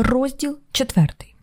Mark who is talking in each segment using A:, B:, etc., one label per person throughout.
A: Розділ четвертий.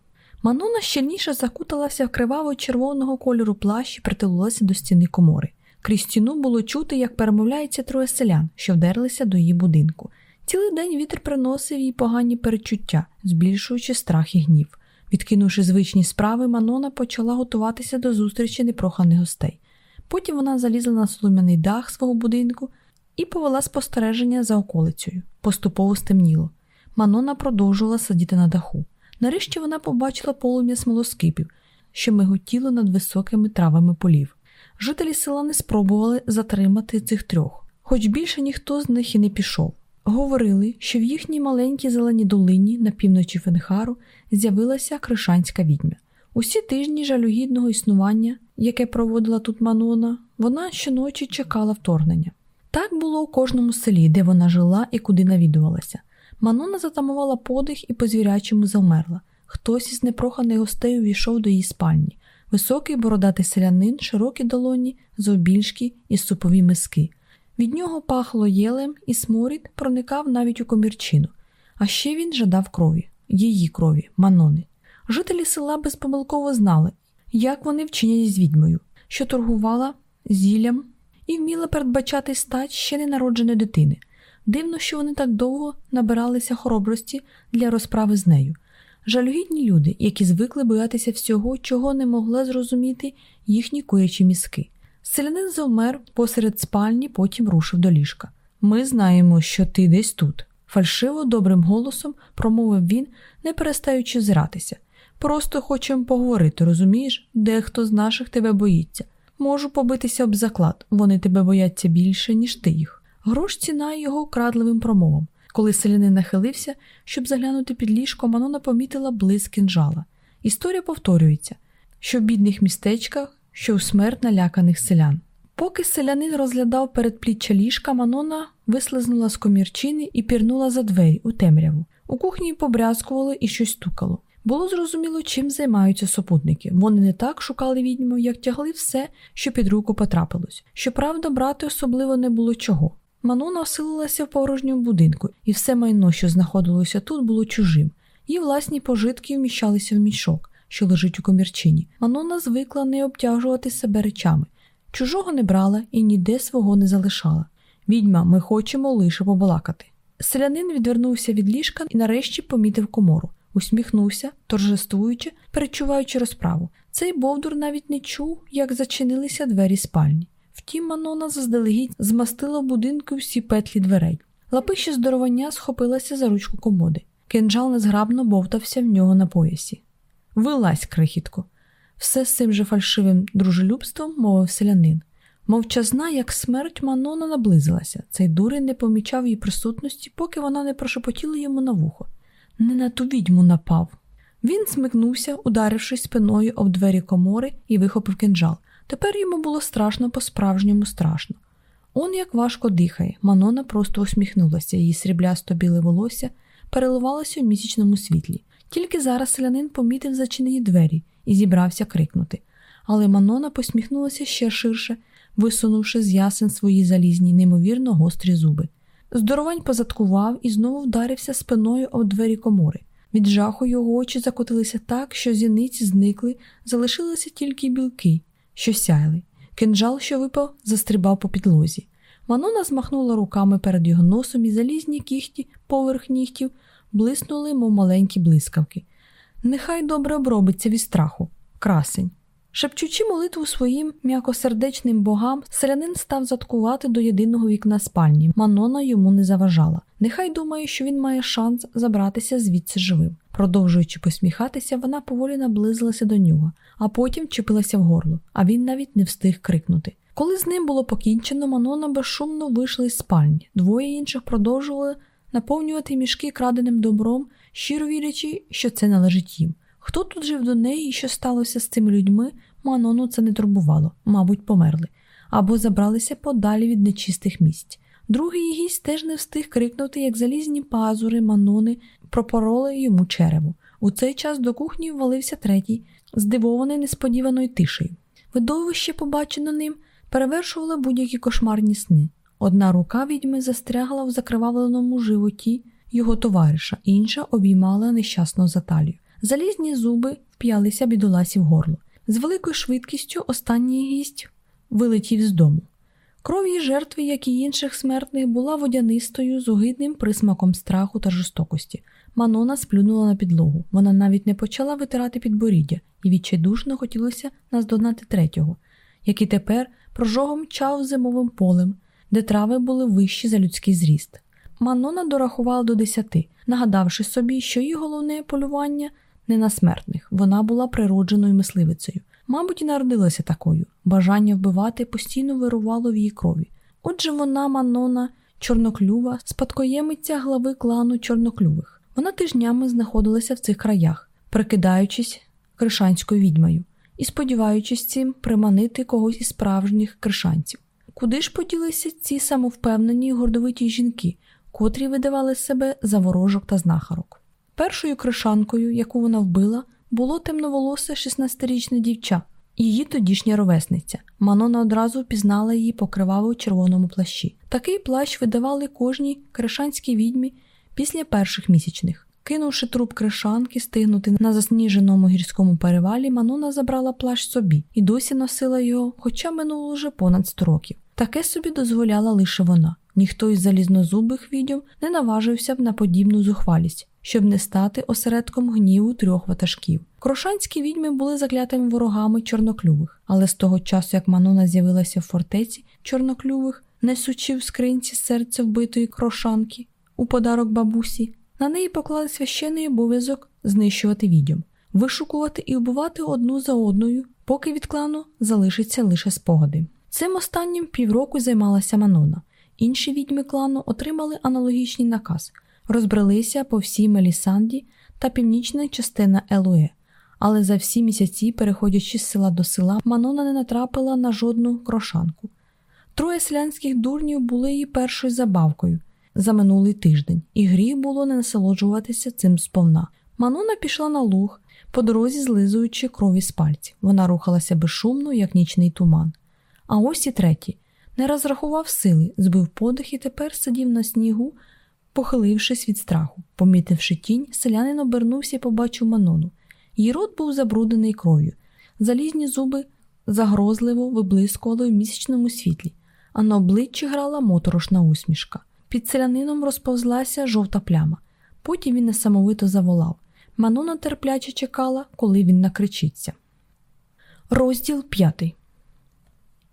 A: Манона щільніше закуталася в криваво червоного кольору плащ і притулилася до стіни комори. Крізь стіну було чути, як перемовляється троє селян, що вдерлися до її будинку. Цілий день вітер приносив їй погані перечуття, збільшуючи страх і гнів. Відкинувши звичні справи, Манона почала готуватися до зустрічі непроханих гостей. Потім вона залізла на солом'яний дах свого будинку і повела спостереження за околицею. Поступово стемніло. Манона продовжувала сидіти на даху. Нарешті вона побачила полум'я смолоскипів, що миготіло над високими травами полів. Жителі села не спробували затримати цих трьох, хоч більше ніхто з них і не пішов. Говорили, що в їхній маленькій зеленій долині на півночі Фенхару з'явилася кришанська відьмя. Усі тижні жалюгідного існування, яке проводила тут Манона, вона щоночі чекала вторгнення. Так було у кожному селі, де вона жила і куди навідувалася. Манона затамувала подих і по звірячому завмерла. Хтось із непроханих гостей увійшов до її спальні. Високий бородатий селянин, широкі долоні, зовбільшки і супові миски. Від нього пахло єлем, і сморід проникав навіть у комірчину. А ще він жадав крові, її крові, манони. Жителі села безпомилково знали, як вони вчинять з відьмою, що торгувала зіллям і вміла передбачати стать ще ненародженої дитини. Дивно, що вони так довго набиралися хоробрості для розправи з нею. Жалюгідні люди, які звикли боятися всього, чого не могли зрозуміти їхні курячі мізки. Селянин завмер посеред спальні, потім рушив до ліжка. Ми знаємо, що ти десь тут. Фальшиво добрим голосом промовив він, не перестаючи зиратися. Просто хочемо поговорити, розумієш? Дехто з наших тебе боїться. Можу побитися об заклад, вони тебе бояться більше, ніж ти їх. Грош ціна його крадливим промовом. Коли селянин нахилився, щоб заглянути під ліжко, Манона помітила блиск кінжала. Історія повторюється, що в бідних містечках, що у смерть наляканих селян. Поки селянин розглядав передпліччя ліжка, Манона вислизнула з комірчини і пірнула за двері у темряву. У кухні побрязкувало і щось стукало. Було зрозуміло, чим займаються супутники. Вони не так шукали відьму, як тягли все, що під руку потрапилось. Щоправда, брати особливо не було чого. Манона оселилася в порожньому будинку, і все майно, що знаходилося тут, було чужим. Її власні пожитки вміщалися в мішок, що лежить у комірчині. Манона звикла не обтяжувати себе речами. Чужого не брала і ніде свого не залишала. Відьма, ми хочемо лише побалакати. Селянин відвернувся від ліжка і нарешті помітив комору, усміхнувся, торжествуючи, перечуваючи розправу. Цей Бовдур навіть не чув, як зачинилися двері спальні. Втім, Манона заздалегідь змастила в будинку всі петлі дверей. Лапище здоровання схопилася за ручку комоди. Кинджал незграбно бовтався в нього на поясі. Вилазь, крихітко. Все з цим же фальшивим дружелюбством мовив селянин. Мовчазна, як смерть, Манона наблизилася. Цей дурень не помічав її присутності, поки вона не прошепотіла йому на вухо. Не на ту відьму напав. Він смикнувся, ударившись спиною об двері комори і вихопив кинджал. Тепер йому було страшно по-справжньому страшно. Он як важко дихає, Манона просто усміхнулася, її сріблясто біле волосся переливалося в місячному світлі. Тільки зараз селянин помітив зачинені двері і зібрався крикнути. Але Манона посміхнулася ще ширше, висунувши з ясен свої залізні, неймовірно гострі зуби. Здоровань позадкував і знову вдарився спиною об двері комори. Від жаху його очі закотилися так, що зіниці зникли, залишилися тільки білки, що сяяли. Кинжал, що випав, застрибав по підлозі. Манона змахнула руками перед його носом і залізні кіхті поверх нігтів блиснули, мов маленькі блискавки. Нехай добре обробиться від страху, красень. Шепчучи молитву своїм м'якосердечним богам, селянин став заткувати до єдиного вікна спальні. Манона йому не заважала. Нехай думає, що він має шанс забратися звідси живим. Продовжуючи посміхатися, вона поволі наблизилася до нього, а потім чепилася в горло, а він навіть не встиг крикнути. Коли з ним було покінчено, Манона безшумно вийшла із спальні. Двоє інших продовжували наповнювати мішки краденим добром, щиро вірячи, що це належить їм. Хто тут жив до неї і що сталося з цими людьми, Манону це не турбувало, мабуть, померли, або забралися подалі від нечистих місць. Другий гість теж не встиг крикнути, як залізні пазури, манони пропороли йому череву. У цей час до кухні ввалився третій, здивований несподіваною тишею. Видовище, побачене ним, перевершувало будь-які кошмарні сни. Одна рука відьми застрягла в закривавленому животі його товариша, інша обіймала нещасного за талію. Залізні зуби вп'ялися бідоласі в горло. З великою швидкістю останній гість вилетів з дому. Кров її жертви, як і інших смертних, була водянистою з огидним присмаком страху та жорстокості. Манона сплюнула на підлогу. Вона навіть не почала витирати підборіддя, і відчайдушно хотілося наздогнати третього, який тепер прожогом чав зимовим полем, де трави були вищі за людський зріст. Манона дорахувала до десяти, нагадавши собі, що її головне полювання не на смертних, вона була природженою мисливицею. Мабуть, і народилася такою. Бажання вбивати постійно вирувало в її крові. Отже, вона, Манона, чорноклюва, спадкоємиця глави клану чорноклювих. Вона тижнями знаходилася в цих краях, прикидаючись кришанською відьмою і сподіваючись цим приманити когось із справжніх кришанців. Куди ж поділися ці самовпевнені й гордовиті жінки, котрі видавали себе за ворожок та знахарок? Першою кришанкою, яку вона вбила, було темноволосе 16-річне дівча, її тодішня ровесниця. Манона одразу впізнала її покриваво у червоному плащі. Такий плащ видавали кожній кришанській відьмі після перших місячних. Кинувши труп кришанки, стигнути на засніженому гірському перевалі, Манона забрала плащ собі і досі носила його, хоча минуло вже понад 100 років. Таке собі дозволяла лише вона. Ніхто із залізнозубих відьом не наважився б на подібну зухвалість, щоб не стати осередком гніву трьох ватажків. Крошанські відьми були заклятими ворогами чорноклювих, але з того часу, як Манона з'явилася в фортеці чорноклювих, несучи в скринці серце вбитої крошанки у подарок бабусі, на неї поклали священний обов'язок знищувати відьом, вишукувати і вбивати одну за одною, поки від клану залишиться лише спогади. Цим останнім півроку займалася Манона. Інші відьми клану отримали аналогічний наказ, розбрелися по всій Мелісанді та північна частина Елуе. Але за всі місяці, переходячи з села до села, Манона не натрапила на жодну крошанку. Троє селянських дурнів були її першою забавкою за минулий тиждень, і гріх було не насолоджуватися цим сповна. Манона пішла на луг, по дорозі злизуючи крові з пальців. Вона рухалася безшумно, як нічний туман. А ось і третій не розрахував сили, збив подих і тепер сидів на снігу, похилившись від страху. Помітивши тінь, селянин обернувся і побачив манону. Її рот був забруднений кров'ю, залізні зуби загрозливо виблискували в місячному світлі, а на обличчі грала моторошна усмішка. Під селянином розповзлася жовта пляма. Потім він несамовито заволав. Манона терпляче чекала, коли він накричиться. Розділ п'ятий.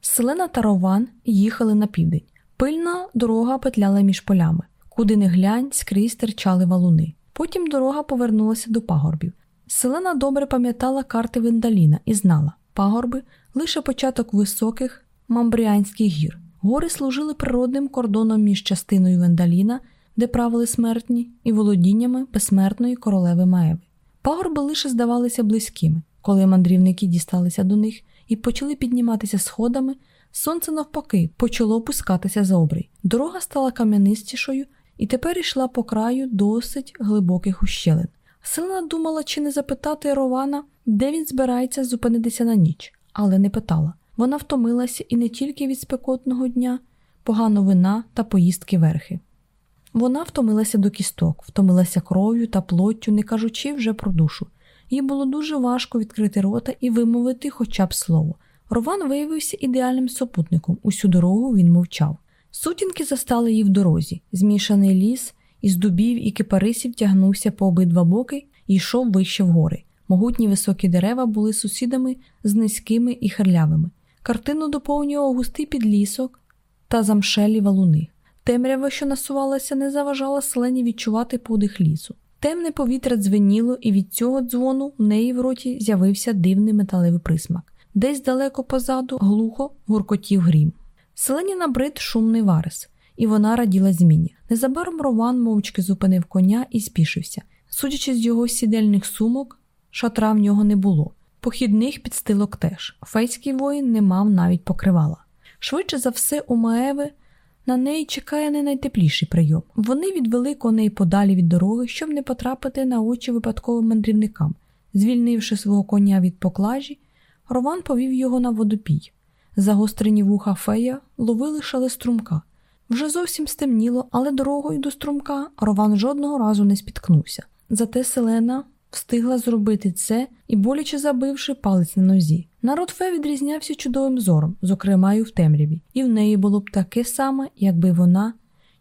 A: Селена та Рован їхали на південь. Пильна дорога петляла між полями, куди не глянь, скрізь терчали валуни. Потім дорога повернулася до пагорбів. Селена добре пам'ятала карти Вендаліна і знала, пагорби лише початок високих мамбріанських гір. Гори служили природним кордоном між частиною Вендаліна, де правили смертні, і володіннями безсмертної королеви Маеви. Пагорби лише здавалися близькими, коли мандрівники дісталися до них і почали підніматися сходами, сонце навпаки почало опускатися за обрій. Дорога стала кам'янистішою і тепер йшла по краю досить глибоких ущелин. Селена думала, чи не запитати Рована, де він збирається зупинитися на ніч, але не питала. Вона втомилася і не тільки від спекотного дня, погано вина та поїздки верхи. Вона втомилася до кісток, втомилася кров'ю та плоттю, не кажучи вже про душу. Їй було дуже важко відкрити рота і вимовити хоча б слово. Рован виявився ідеальним супутником. Усю дорогу він мовчав. Сутінки застали її в дорозі. Змішаний ліс із дубів і кипарисів тягнувся по обидва боки і йшов вище вгори. Могутні високі дерева були сусідами з низькими і херлявими. Картину доповнював густий підлісок та замшелі валуни. Темрява, що насувалася, не заважала селені відчувати подих лісу. Темне повітря дзвеніло, і від цього дзвону в неї в роті з'явився дивний металевий присмак. Десь далеко позаду глухо гуркотів грім. Селені набрид шумний варис, і вона раділа зміні. Незабаром Рован мовчки зупинив коня і спішився. Судячи з його сідельних сумок, шатра в нього не було. Похідних підстилок теж. Фейський воїн не мав навіть покривала. Швидше за все, у Маеви на неї чекає не найтепліший прийом. Вони відвели коней подалі від дороги, щоб не потрапити на очі випадковим мандрівникам. Звільнивши свого коня від поклажі, Рован повів його на водопій. Загострені вуха фея ловили шелеструмка. Вже зовсім стемніло, але дорогою до струмка Рован жодного разу не спіткнувся. Зате Селена встигла зробити це і, боляче забивши палець на нозі. Народ Фе відрізнявся чудовим зором, зокрема й в темряві, і в неї було б таке саме, якби вона.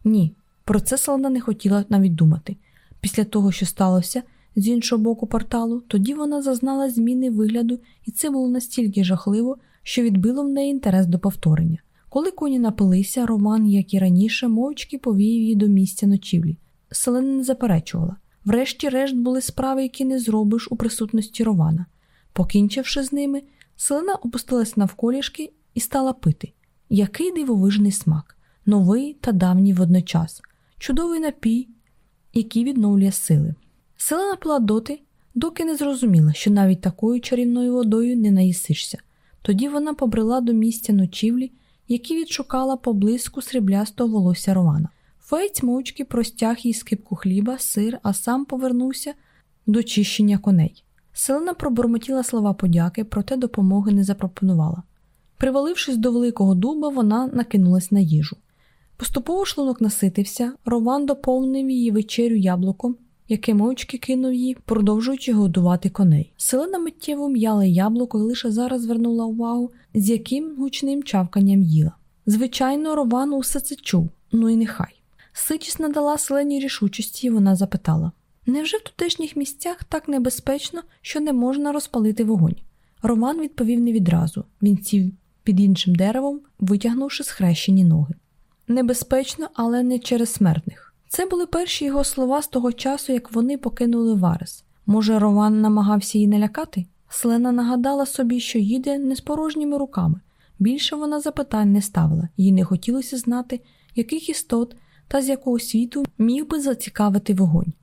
A: Ні, про це Селена не хотіла навіть думати. Після того, що сталося з іншого боку порталу, тоді вона зазнала зміни вигляду, і це було настільки жахливо, що відбило в неї інтерес до повторення. Коли коні напилися, Роман, як і раніше, мовчки повів її до місця ночівлі. Селена не заперечувала. Врешті-решт були справи, які не зробиш у присутності Рована. Покінчивши з ними, Селена опустилась навколішки і стала пити. Який дивовижний смак, новий та давній водночас, чудовий напій, який відновлює сили. Селена пила доти, доки не зрозуміла, що навіть такою чарівною водою не наїсишся. Тоді вона побрела до місця ночівлі, які відшукала поблизьку сріблястого волосся Романа. Фець мовчки простяг їй скипку хліба, сир, а сам повернувся до чищення коней. Селена пробормотіла слова подяки, проте допомоги не запропонувала. Привалившись до великого дуба, вона накинулась на їжу. Поступово шлунок наситився, Роман доповнив її вечерю яблуком, яке мовчки кинув їй, продовжуючи годувати коней. Селена миттєво м'яла яблуко і лише зараз звернула увагу, з яким гучним чавканням їла. Звичайно, Роман усе це чув, ну і нехай. Сичість надала селені рішучості, і вона запитала: Невже в тутешніх місцях так небезпечно, що не можна розпалити вогонь? Роман відповів не відразу. Він сів під іншим деревом, витягнувши схрещені ноги. Небезпечно, але не через смертних. Це були перші його слова з того часу, як вони покинули Варес. Може, Роман намагався її налякати? Селена нагадала собі, що їде не з порожніми руками. Більше вона запитань не ставила, їй не хотілося знати, яких істот та з якого світу міг би зацікавити вогонь.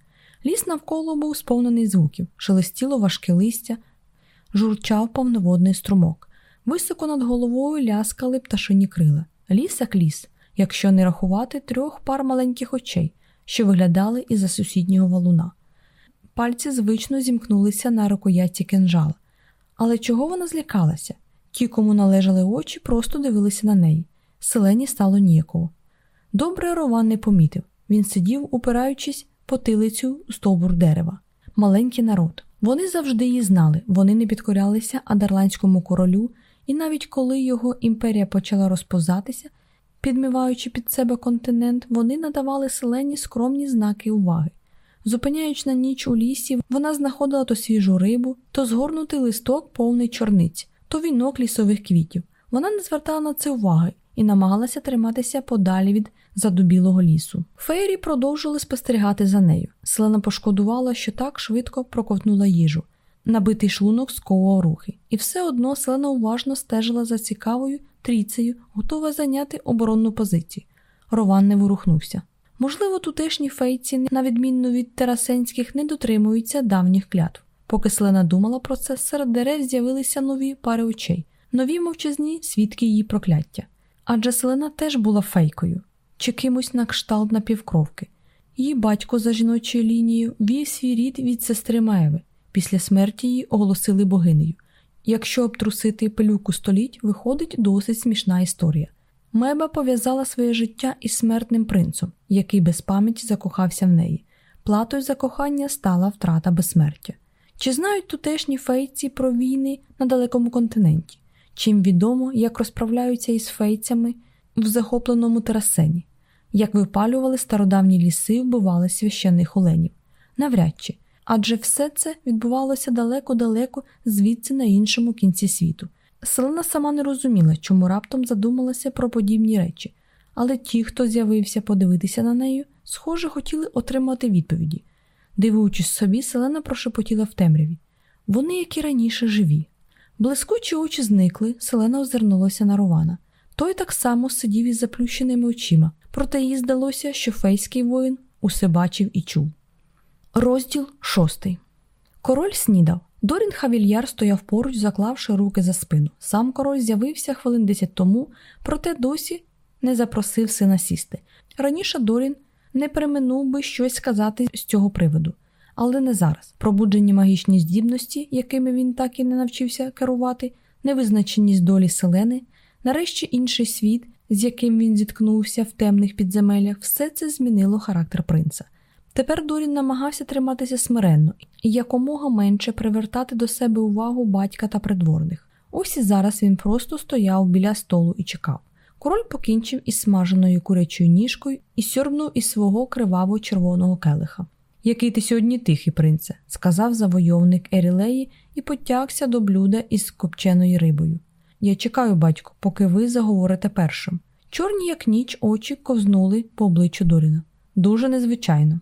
A: Ліс навколо був сповнений звуків, шелестіло важке листя, журчав повноводний струмок. Високо над головою ляскали пташині крила. Ліс як ліс, якщо не рахувати трьох пар маленьких очей, що виглядали із за сусіднього валуна. Пальці звично зімкнулися на рукоятці кинжала. Але чого вона злякалася? Ті, кому належали очі, просто дивилися на неї. Селені стало ніяково. Добре Рован не помітив. Він сидів, упираючись потилицю у стовбур дерева. Маленький народ. Вони завжди її знали, вони не підкорялися адерландському королю, і навіть коли його імперія почала розпозатися, підмиваючи під себе континент, вони надавали селені скромні знаки уваги. Зупиняючи на ніч у лісі, вона знаходила то свіжу рибу, то згорнутий листок повний чорниць, то вінок лісових квітів. Вона не звертала на це уваги і намагалася триматися подалі від задубілого лісу. Фейрі продовжували спостерігати за нею. Селена пошкодувала, що так швидко проковтнула їжу. Набитий шлунок сковував рухи, і все одно селена уважно стежила за цікавою трійцею, готова зайняти оборонну позицію. Рован не ворухнувся. Можливо, тутешні фейці, на відміну від терасенських, не дотримуються давніх клятв. Поки Селена думала про це, серед дерев з'явилися нові пари очей, нові мовчазні свідки її прокляття. Адже Селена теж була фейкою чи кимось на кшталт напівкровки. Її батько за жіночою лінією вів свій рід від сестри Маеви. Після смерті її оголосили богинею. Якщо обтрусити пилюку століть, виходить досить смішна історія. Меба пов'язала своє життя із смертним принцем, який без пам'яті закохався в неї. Платою за кохання стала втрата безсмертя. Чи знають тутешні фейці про війни на далекому континенті? Чим відомо, як розправляються із фейцями в захопленому терасені, як випалювали стародавні ліси вбивали священних оленів? Навряд чи, адже все це відбувалося далеко-далеко звідси на іншому кінці світу. Селена сама не розуміла, чому раптом задумалася про подібні речі, але ті, хто з'явився подивитися на неї, схоже, хотіли отримати відповіді. Дивуючись собі, селена прошепотіла в темряві. Вони, як і раніше, живі. Блискучі очі зникли, селена озирнулася на Рована. Той так само сидів із заплющеними очима, проте їй здалося, що фейський воїн усе бачив і чув. Розділ шостий. Король снідав. Дорін Хавільяр стояв поруч, заклавши руки за спину. Сам король з'явився хвилин десять тому, проте досі не запросив сина сісти. Раніше Дорін не приминув би щось сказати з цього приводу, але не зараз. Пробуджені магічні здібності, якими він так і не навчився керувати, невизначеність долі селени, нарешті інший світ, з яким він зіткнувся в темних підземеллях, все це змінило характер принца. Тепер Дорін намагався триматися смиренно і якомога менше привертати до себе увагу батька та придворних. Ось і зараз він просто стояв біля столу і чекав. Король покінчив із смаженою курячою ніжкою і сьорбнув із свого криваво червоного келиха. Який ти сьогодні тихий, принце, сказав завойовник Ерілеї і потягся до блюда із копченою рибою. Я чекаю, батько, поки ви заговорите першим. Чорні, як ніч, очі ковзнули по обличчю Доріна. Дуже незвичайно.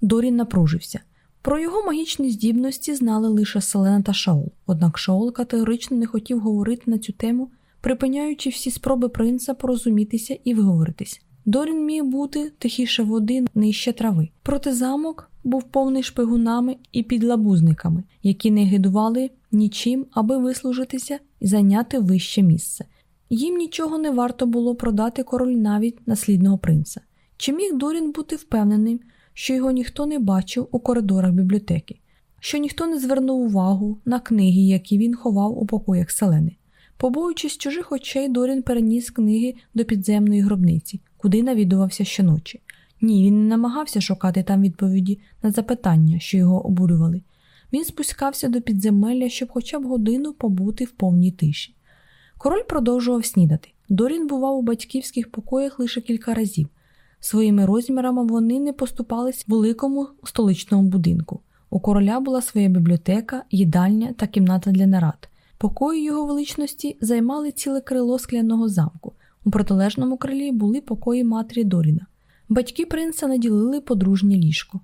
A: Дорін напружився. Про його магічні здібності знали лише Селена та Шаол, однак Шаол категорично не хотів говорити на цю тему, припиняючи всі спроби принца порозумітися і виговоритись. Дорін міг бути тихіше води нижче трави, проте замок був повний шпигунами і підлабузниками, які не гидували нічим, аби вислужитися і зайняти вище місце. Їм нічого не варто було продати король навіть наслідного принца. Чи міг Дорін бути впевненим, що його ніхто не бачив у коридорах бібліотеки, що ніхто не звернув увагу на книги, які він ховав у покоях селени. Побоюючись чужих очей, Дорін переніс книги до підземної гробниці, куди навідувався щоночі. Ні, він не намагався шукати там відповіді на запитання, що його обурювали. Він спускався до підземелля, щоб хоча б годину побути в повній тиші. Король продовжував снідати. Дорін бував у батьківських покоях лише кілька разів. Своїми розмірами вони не поступались великому столичному будинку. У короля була своя бібліотека, їдальня та кімната для нарад. Покої його величності займали ціле крило скляного замку. У протилежному крилі були покої матері Доріна. Батьки принца наділили подружнє ліжко.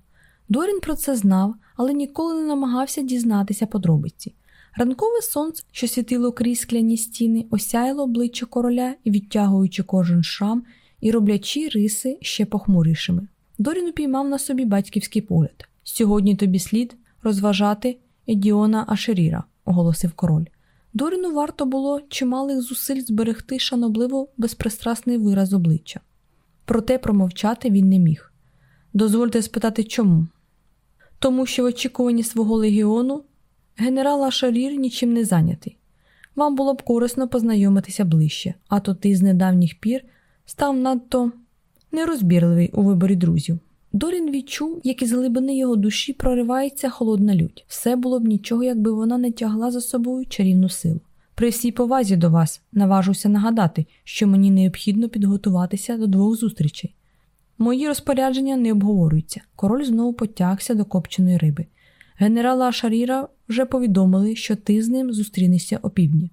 A: Дорін про це знав, але ніколи не намагався дізнатися подробиці. Ранкове сонце, що світило крізь скляні стіни, осяяло обличчя короля, і, відтягуючи кожен шрам і роблячи риси ще похмурішими. Дорін упіймав на собі батьківський погляд. Сьогодні тобі слід розважати Едіона Ашеріра, оголосив король. Доріну варто було чималих зусиль зберегти шанобливо безпристрасний вираз обличчя. Проте промовчати він не міг. Дозвольте спитати чому? Тому що в очікуванні свого легіону генерал Ашарір нічим не зайнятий. Вам було б корисно познайомитися ближче, а то ти з недавніх пір став надто нерозбірливий у виборі друзів. Дорін відчув, як із глибини його душі проривається холодна лють. Все було б нічого, якби вона не тягла за собою чарівну силу. При всій повазі до вас наважуся нагадати, що мені необхідно підготуватися до двох зустрічей. Мої розпорядження не обговорюються. Король знову потягся до копченої риби. Генерала Шаріра вже повідомили, що ти з ним зустрінешся опівдні.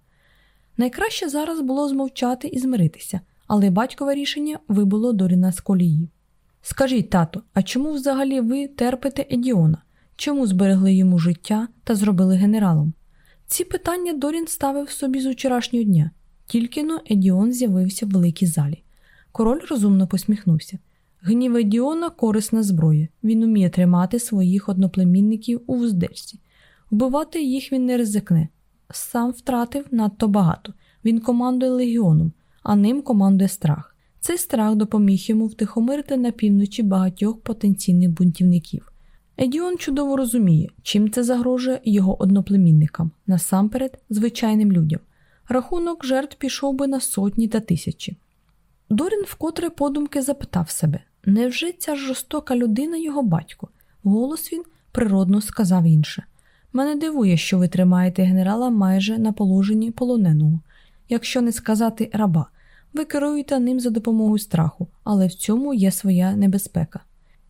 A: Найкраще зараз було змовчати і змиритися, але батькове рішення вибуло Доріна з колії. Скажіть, тато, а чому взагалі ви терпите Едіона? Чому зберегли йому життя та зробили генералом? Ці питання Дорін ставив собі з вчорашнього дня, тільки но Едіон з'явився в великій залі. Король розумно посміхнувся. Гнів Едіона корисна зброя, він уміє тримати своїх одноплемінників у вуздечці. Вбивати їх він не ризикне. Сам втратив надто багато. Він командує легіоном, а ним командує страх. Цей страх допоміг йому втихомирити на півночі багатьох потенційних бунтівників. Едіон чудово розуміє, чим це загрожує його одноплемінникам, насамперед, звичайним людям. Рахунок жертв пішов би на сотні та тисячі. Дорін вкотре подумки запитав себе невже ця жорстока людина його батько? Голос він природно сказав інше. Мене дивує, що ви тримаєте генерала майже на положенні полоненого, якщо не сказати раба. Ви керуєте ним за допомогою страху, але в цьому є своя небезпека.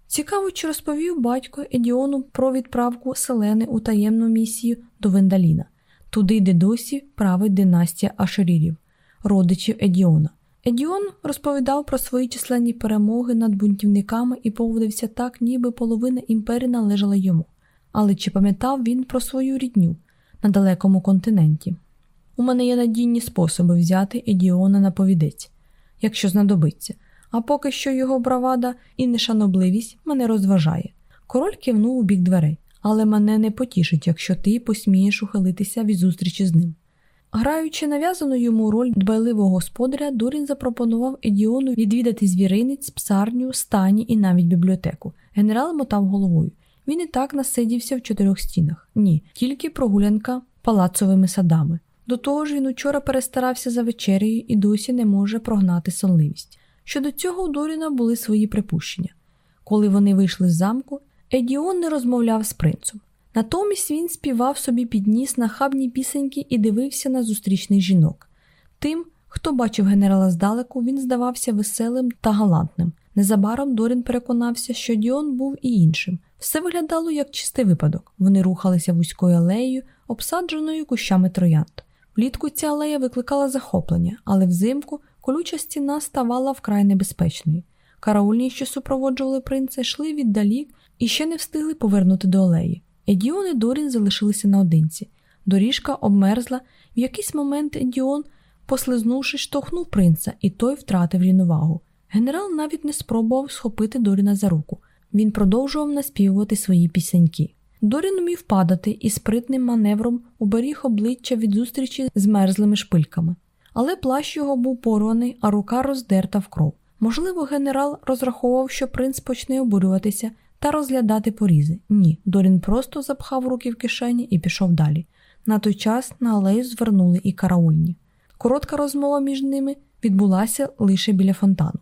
A: Цікаво, чи розповів батько Едіону про відправку Селени у таємну місію до Вендаліна, туди, де досі править династія Ашерірів, родичів Едіона. Едіон розповідав про свої численні перемоги над бунтівниками і поводився так, ніби половина імперії належала йому. Але чи пам'ятав він про свою рідню на далекому континенті? У мене є надійні способи взяти Едіона на повідець, якщо знадобиться, а поки що його бравада і нешанобливість мене розважає. Король кивнув у бік дверей, але мене не потішить, якщо ти посмієш ухилитися від зустрічі з ним. Граючи нав'язану йому роль дбайливого господаря, Дурін запропонував Едіону відвідати звіринець, псарню, стані і навіть бібліотеку. Генерал мотав головою. Він і так насидівся в чотирьох стінах. Ні, тільки прогулянка палацовими садами. До того ж, він учора перестарався за вечерею і досі не може прогнати сонливість. Щодо цього у Доріна були свої припущення. Коли вони вийшли з замку, Едіон не розмовляв з принцем. Натомість він співав собі підніс нахабні пісеньки і дивився на зустрічних жінок. Тим, хто бачив генерала здалеку, він здавався веселим та галантним. Незабаром Дорін переконався, що Діон був і іншим. Все виглядало як чистий випадок. Вони рухалися вузькою алеєю, обсадженою кущами троянд. Влітку ця алея викликала захоплення, але взимку колюча стіна ставала вкрай небезпечною. Караульні, що супроводжували принца, йшли віддалік і ще не встигли повернути до алеї. Едіон і Дорін залишилися наодинці. Доріжка обмерзла, в якийсь момент Едіон, послизнувшись, штовхнув принца, і той втратив рівновагу. Генерал навіть не спробував схопити Доріна за руку. Він продовжував наспівувати свої пісеньки. Дорін умів падати і спритним маневром уберіг обличчя від зустрічі з мерзлими шпильками. Але плащ його був порваний, а рука роздерта в кров. Можливо, генерал розраховував, що принц почне обурюватися та розглядати порізи. Ні, Дорін просто запхав руки в кишені і пішов далі. На той час на алею звернули і караульні. Коротка розмова між ними відбулася лише біля фонтану.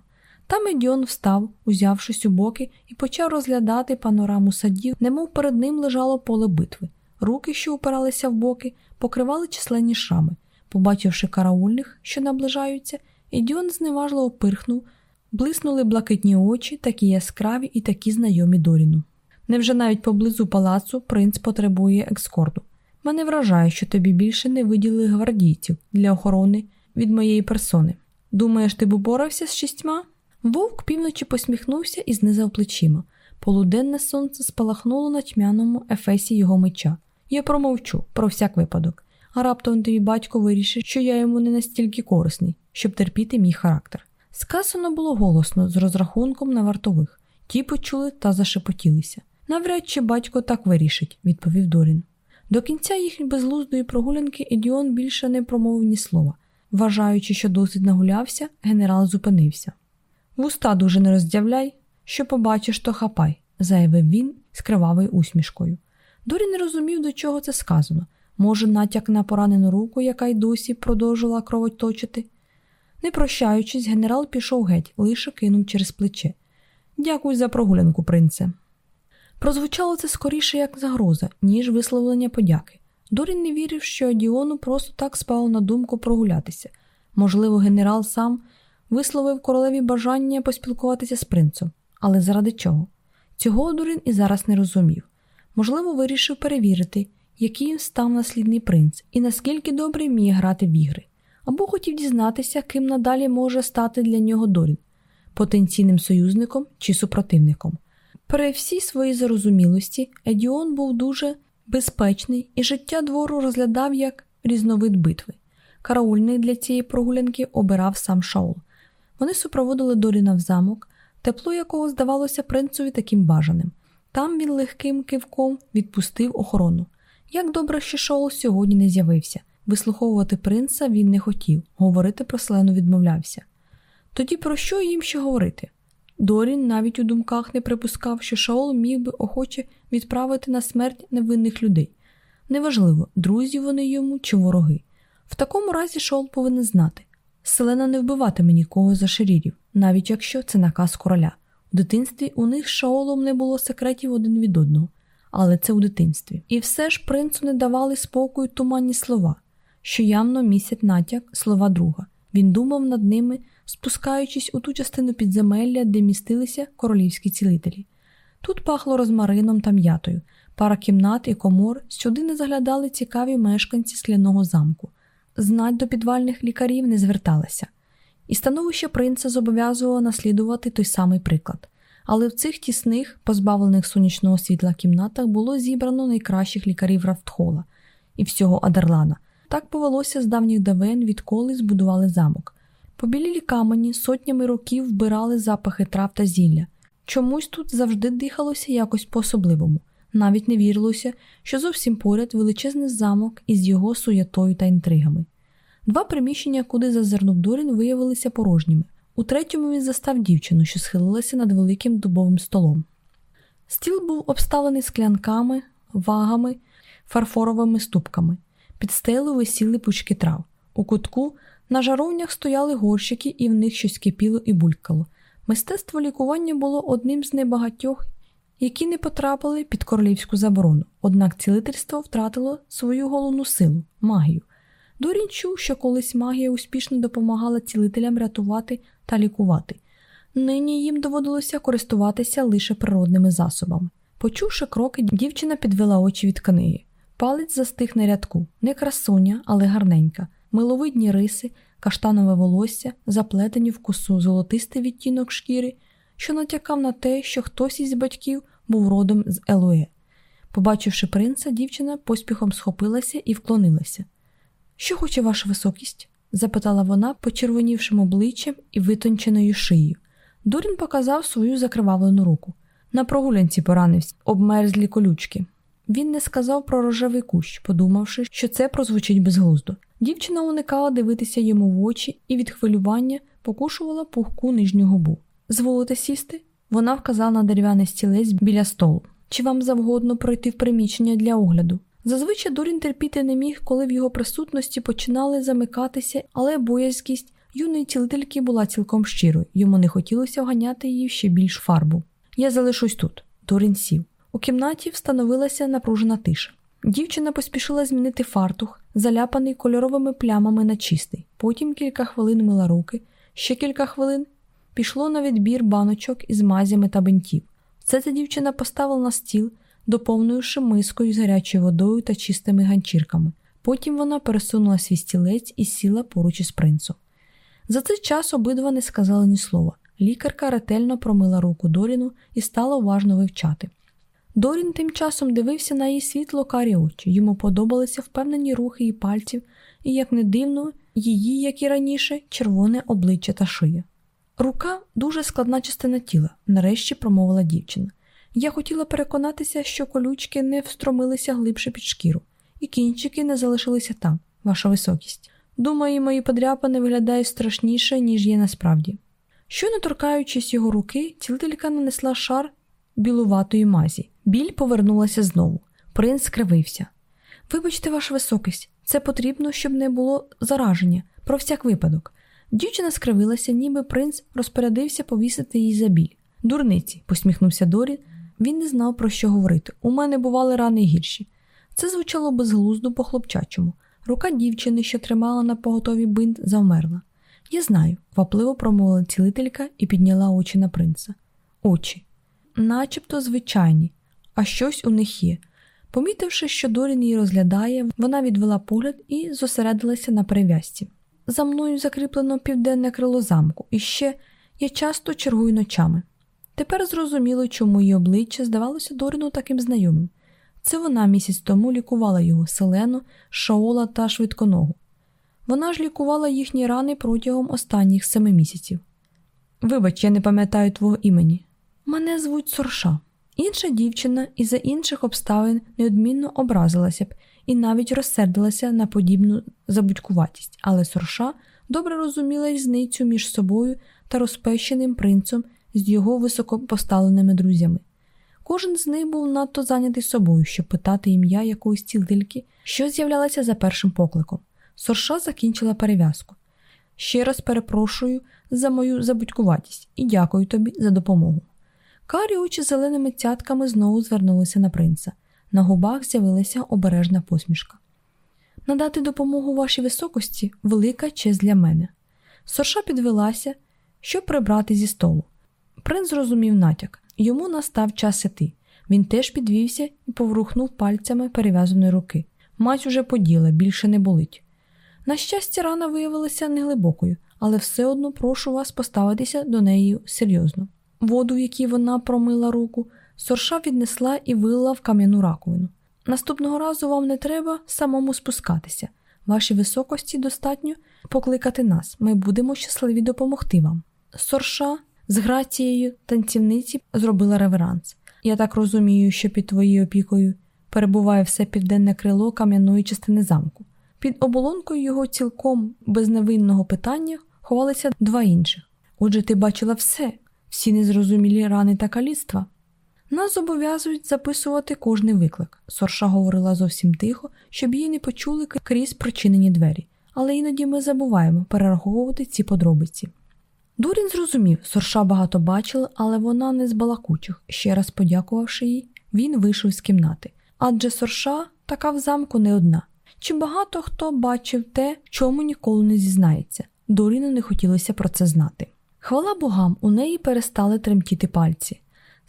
A: Там Едіон встав, узявшись у боки, і почав розглядати панораму садів, немов перед ним лежало поле битви. Руки, що упиралися в боки, покривали численні шрами. Побачивши караульних, що наближаються, Едіон зневажливо пирхнув, блиснули блакитні очі, такі яскраві і такі знайомі Доріну. Невже навіть поблизу палацу принц потребує екскорду? Мене вражає, що тобі більше не виділили гвардійців для охорони від моєї персони. Думаєш, ти б упорався з шістьма? Вовк півночі посміхнувся і знизав плечима. Полуденне сонце спалахнуло на тьмяному ефесі його меча. Я промовчу про всяк випадок. А раптом тобі батько вирішить, що я йому не настільки корисний, щоб терпіти мій характер. Сказано було голосно, з розрахунком на вартових. Ті почули та зашепотілися. Навряд чи батько так вирішить, відповів Дорін. До кінця їхньої безлуздої прогулянки Едіон більше не промовив ні слова. Вважаючи, що досить нагулявся, генерал зупинився. Вуста дуже не роздявляй, що побачиш, то хапай, заявив він з кривавою усмішкою. Дорі не розумів, до чого це сказано. Може, натяк на поранену руку, яка й досі продовжила кровоточити. Не прощаючись, генерал пішов геть, лише кинув через плече. Дякую за прогулянку, принце. Прозвучало це скоріше як загроза, ніж висловлення подяки. Дорін не вірив, що Діону просто так спало на думку прогулятися. Можливо, генерал сам висловив королеві бажання поспілкуватися з принцем, але заради чого? Цього Дорін і зараз не розумів. Можливо, вирішив перевірити, який став наслідний принц і наскільки добре вміє грати в ігри, або хотів дізнатися, ким надалі може стати для нього Дорін потенційним союзником чи супротивником. При всій своїй зарозумілості Едіон був дуже безпечний і життя двору розглядав як різновид битви. Караульний для цієї прогулянки обирав сам Шаул. Вони супроводили Доріна в замок, тепло якого здавалося принцові таким бажаним. Там він легким кивком відпустив охорону. Як добре, що Шоул сьогодні не з'явився. Вислуховувати принца він не хотів, говорити про селену відмовлявся. Тоді про що їм ще говорити? Дорін навіть у думках не припускав, що Шаол міг би охоче відправити на смерть невинних людей. Неважливо, друзі вони йому чи вороги. В такому разі Шаол повинен знати Селена не вбиватиме нікого за шерірів, навіть якщо це наказ короля. У дитинстві у них з Шаолом не було секретів один від одного, але це у дитинстві. І все ж принцу не давали спокою туманні слова, що явно місять натяк слова друга. Він думав над ними спускаючись у ту частину підземелля, де містилися королівські цілителі. Тут пахло розмарином та м'ятою, пара кімнат і комор сюди не заглядали цікаві мешканці скляного замку. Знать до підвальних лікарів не зверталася, і становище принца зобов'язувало наслідувати той самий приклад. Але в цих тісних, позбавлених сонячного світла кімнатах було зібрано найкращих лікарів Рафтхола і всього Адерлана. Так повелося з давніх давен, відколи збудували замок. Побілілі камені сотнями років вбирали запахи трав та зілля. Чомусь тут завжди дихалося якось по-особливому, навіть не вірилося, що зовсім поряд величезний замок із його суєтою та інтригами. Два приміщення, куди зазирнув Дорін, виявилися порожніми. У третьому він застав дівчину, що схилилася над великим дубовим столом. Стіл був обставлений склянками, вагами, фарфоровими ступками. Під стелу висіли пучки трав. У кутку на жаровнях стояли горщики, і в них щось кипіло і булькало. Мистецтво лікування було одним з небагатьох, які не потрапили під королівську заборону, однак цілительство втратило свою головну силу магію. Дорін чув, що колись магія успішно допомагала цілителям рятувати та лікувати. Нині їм доводилося користуватися лише природними засобами. Почувши кроки, дівчина підвела очі від книги. Палець застиг на рядку, не красуня, але гарненька, миловидні риси, каштанове волосся, заплетені в косу золотистий відтінок шкіри, що натякав на те, що хтось із батьків був родом з Елуе. Побачивши принца, дівчина поспіхом схопилася і вклонилася. Що хоче ваша високість? запитала вона, почервонівшим обличчям і витонченою шиєю. Дурін показав свою закривавлену руку. На прогулянці поранився, обмерзлі колючки. Він не сказав про рожевий кущ, подумавши, що це прозвучить безглуздо. Дівчина уникала дивитися йому в очі і від хвилювання покушувала пухку нижню губу. Зволите сісти? Вона вказала на дерев'яний стілець біля столу. Чи вам завгодно пройти в приміщення для огляду? Зазвичай Дорін терпіти не міг, коли в його присутності починали замикатися, але боязкість юної цілительки була цілком щирою, йому не хотілося оганяти її ще більш фарбу. Я залишусь тут. Дорін сів. У кімнаті встановилася напружена тиша. Дівчина поспішила змінити фартух, заляпаний кольоровими плямами на чистий. Потім кілька хвилин мила руки, ще кілька хвилин пішло на відбір баночок із мазями та бинтів. Все це дівчина поставила на стіл, доповнивши мискою з гарячою водою та чистими ганчірками. Потім вона пересунула свій стілець і сіла поруч із принцем. За цей час обидва не сказали ні слова. Лікарка ретельно промила руку Доріну і стала уважно вивчати. Дорін тим часом дивився на її світло карі очі, йому подобалися впевнені рухи її пальців, і, як не дивно, її, як і раніше, червоне обличчя та шия. Рука дуже складна частина тіла, нарешті промовила дівчина. Я хотіла переконатися, що колючки не встромилися глибше під шкіру, і кінчики не залишилися там, ваша високість. Думаю, мої подряпини виглядають страшніше, ніж є насправді. Щойно торкаючись його руки, цілителька нанесла шар білуватої мазі. Біль повернулася знову. Принц скривився. Вибачте, ваша високість, це потрібно, щоб не було зараження, про всяк випадок. Дівчина скривилася, ніби принц розпорядився повісити їй за біль. Дурниці, посміхнувся Дорін. Він не знав, про що говорити. У мене бували рани гірші. Це звучало безглуздо по хлопчачому. Рука дівчини, що тримала на поготові бинт, завмерла. Я знаю, квапливо промовила цілителька і підняла очі на принца. Очі, начебто звичайні, а щось у них є. Помітивши, що Дорін її розглядає, вона відвела погляд і зосередилася на перев'язці. За мною закріплено південне крило замку, і ще я часто чергую ночами. Тепер зрозуміло, чому її обличчя здавалося Доріну таким знайомим. Це вона місяць тому лікувала його селену, шаола та швидконогу. Вона ж лікувала їхні рани протягом останніх семи місяців. Вибач, я не пам'ятаю твого імені. Мене звуть Сорша. Інша дівчина із за інших обставин неодмінно образилася б і навіть розсердилася на подібну забудькуватість, але Сорша добре розуміла різницю між собою та розпещеним принцем з його високопоставленими друзями. Кожен з них був надто зайнятий собою, щоб питати ім'я якоїсь цілительки, що з'являлася за першим покликом. Сорша закінчила перев'язку. Ще раз перепрошую за мою забудькуватість і дякую тобі за допомогу. Карі очі зеленими цятками знову звернулися на принца. На губах з'явилася обережна посмішка. Надати допомогу вашій високості велика честь для мене. Сорша підвелася, щоб прибрати зі столу. Принц зрозумів натяк йому настав час іти. Він теж підвівся і поворухнув пальцями перев'язаної руки. Мать уже поділа, більше не болить. На щастя, рана виявилася неглибокою, але все одно прошу вас поставитися до неї серйозно. Воду, в якій вона промила руку, сорша віднесла і вилила в кам'яну раковину. Наступного разу вам не треба самому спускатися. Вашій високості достатньо покликати нас. Ми будемо щасливі допомогти вам. Сорша з грацією танцівниці зробила реверанс. Я так розумію, що під твоєю опікою перебуває все південне крило кам'яної частини замку. Під оболонкою його цілком безневинного питання ховалися два інших. Отже, ти бачила все, всі незрозумілі рани та каліцтва. Нас зобов'язують записувати кожний виклик. Сорша говорила зовсім тихо, щоб її не почули крізь прочинені двері, але іноді ми забуваємо перераховувати ці подробиці. Дурін зрозумів, сорша багато бачила, але вона не з балакучих. Ще раз подякувавши їй, він вийшов з кімнати. Адже сорша така в замку не одна. Чи багато хто бачив те, чому ніколи не зізнається? Доріну не хотілося про це знати. Хвала богам, у неї перестали тремтіти пальці.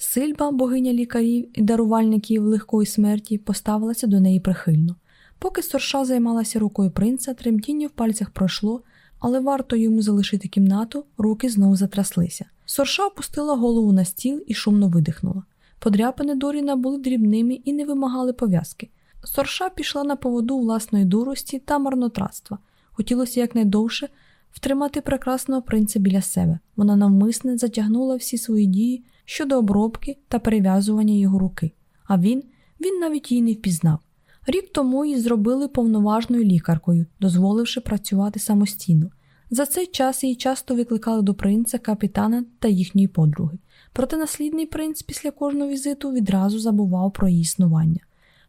A: Сильба, богиня лікарів і дарувальників легкої смерті, поставилася до неї прихильно. Поки сорша займалася рукою принца, тремтіння в пальцях пройшло, але варто йому залишити кімнату, руки знову затряслися. Сорша опустила голову на стіл і шумно видихнула. Подряпини Доріна були дрібними і не вимагали пов'язки. Сорша пішла на поводу власної дурості та марнотратства. Хотілося якнайдовше втримати прекрасного принца біля себе. Вона навмисне затягнула всі свої дії щодо обробки та перев'язування його руки. А він, він навіть її не впізнав. Рік тому її зробили повноважною лікаркою, дозволивши працювати самостійно. За цей час її часто викликали до принца, капітана та їхньої подруги. Проте наслідний принц після кожного візиту відразу забував про її існування.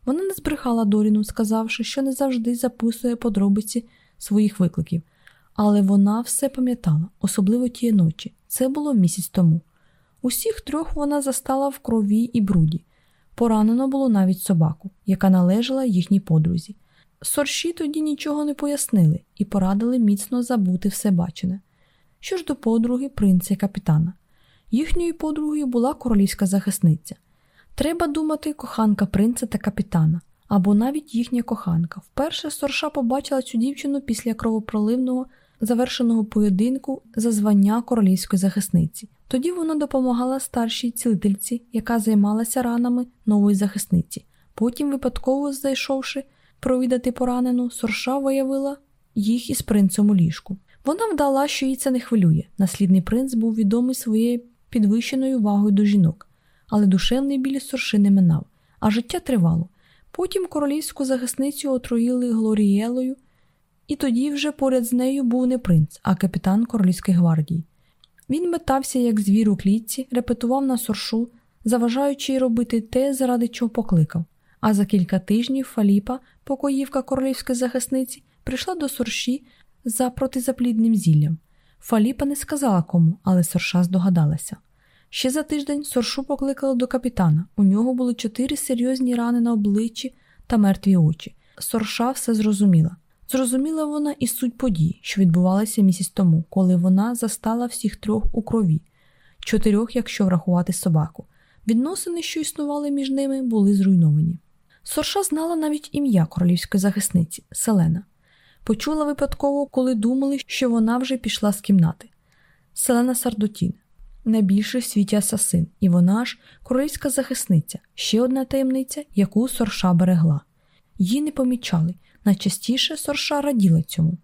A: Вона не збрехала Доріну, сказавши, що не завжди записує подробиці своїх викликів, але вона все пам'ятала, особливо тієї ночі. Це було місяць тому. Усіх трьох вона застала в крові і бруді. Поранено було навіть собаку, яка належала їхній подрузі. Сорші тоді нічого не пояснили і порадили міцно забути все бачене. Що ж до подруги, принца і капітана. Їхньою подругою була королівська захисниця. Треба думати, коханка принца та капітана, або навіть їхня коханка. Вперше Сорша побачила цю дівчину після кровопроливного завершеного поєдинку за звання королівської захисниці. Тоді вона допомагала старшій цілительці, яка займалася ранами нової захисниці. Потім, випадково зайшовши провідати поранену, Сорша виявила їх із принцем у ліжку. Вона вдала, що їй це не хвилює. Наслідний принц був відомий своєю підвищеною увагою до жінок, але душевний біль сорши не минав, а життя тривало. Потім королівську захисницю отруїли Глорієлою, і тоді вже поряд з нею був не принц, а капітан Королівської гвардії. Він метався, як звір у клітці, репетував на соршу, заважаючи й робити те, заради чого покликав. А за кілька тижнів Фаліпа, покоївка королівської захисниці, прийшла до сорші за протизаплідним зіллям. Фаліпа не сказала кому, але сорша здогадалася. Ще за тиждень соршу покликали до капітана. У нього були чотири серйозні рани на обличчі та мертві очі. Сорша все зрозуміла. Зрозуміла вона і суть подій, що відбувалися місяць тому, коли вона застала всіх трьох у крові, чотирьох, якщо врахувати собаку. Відносини, що існували між ними, були зруйновані. Сорша знала навіть ім'я королівської захисниці Селена. Почула випадково, коли думали, що вона вже пішла з кімнати. Селена Сардотін, найбільший в світі асасин, і вона ж королівська захисниця, ще одна таємниця, яку сорша берегла. Її не помічали, найчастіше сорша раділа цьому.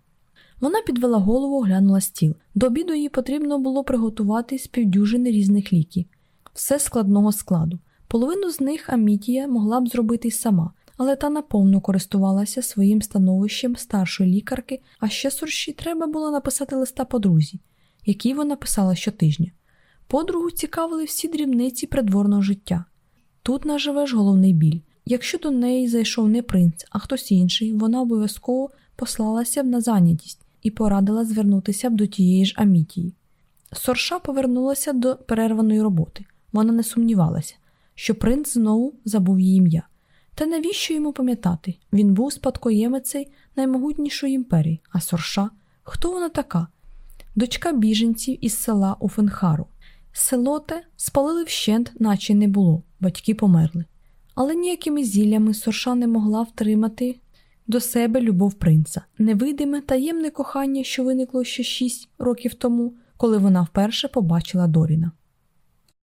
A: Вона підвела голову, оглянула стіл. До обіду їй потрібно було приготувати з півдюжини різних ліків, все складного складу. Половину з них Амітія могла б зробити й сама, але та наповно користувалася своїм становищем старшої лікарки, а ще сорші треба було написати листа подрузі, який вона писала щотижня. Подругу цікавили всі дрібниці придворного життя. Тут наживеш головний біль. Якщо до неї зайшов не принц, а хтось інший, вона обов'язково послалася б на зайнятість і порадила звернутися б до тієї ж Амітії. Сорша повернулася до перерваної роботи. Вона не сумнівалася, що принц знову забув її ім'я. Та навіщо йому пам'ятати? Він був спадкоємицей наймогутнішої імперії, а сорша хто вона така? Дочка біженців із села Уфенхару. Село те спалили вщент, наче не було, батьки померли. Але ніякими зіллями сорша не могла втримати до себе любов принца, невидиме таємне кохання, що виникло ще шість років тому, коли вона вперше побачила Доріна.